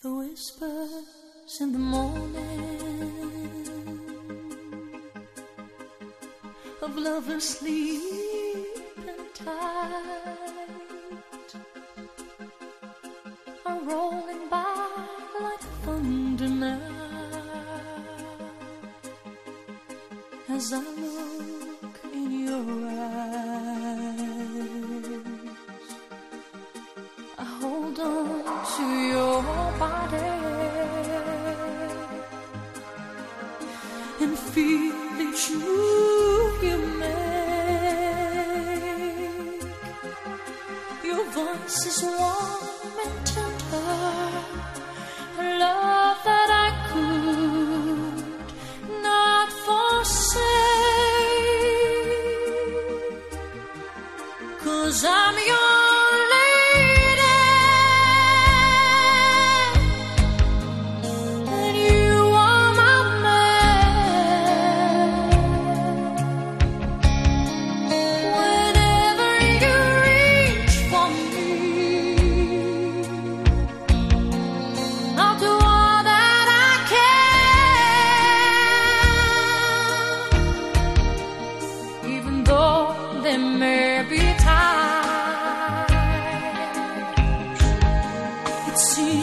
The whispers in the morning of love asleep and tight are rolling by like thunder now as I look. to your body and feel the you make. Your voice is warm and tender, a love that I could not forsake. Cause I'm your. see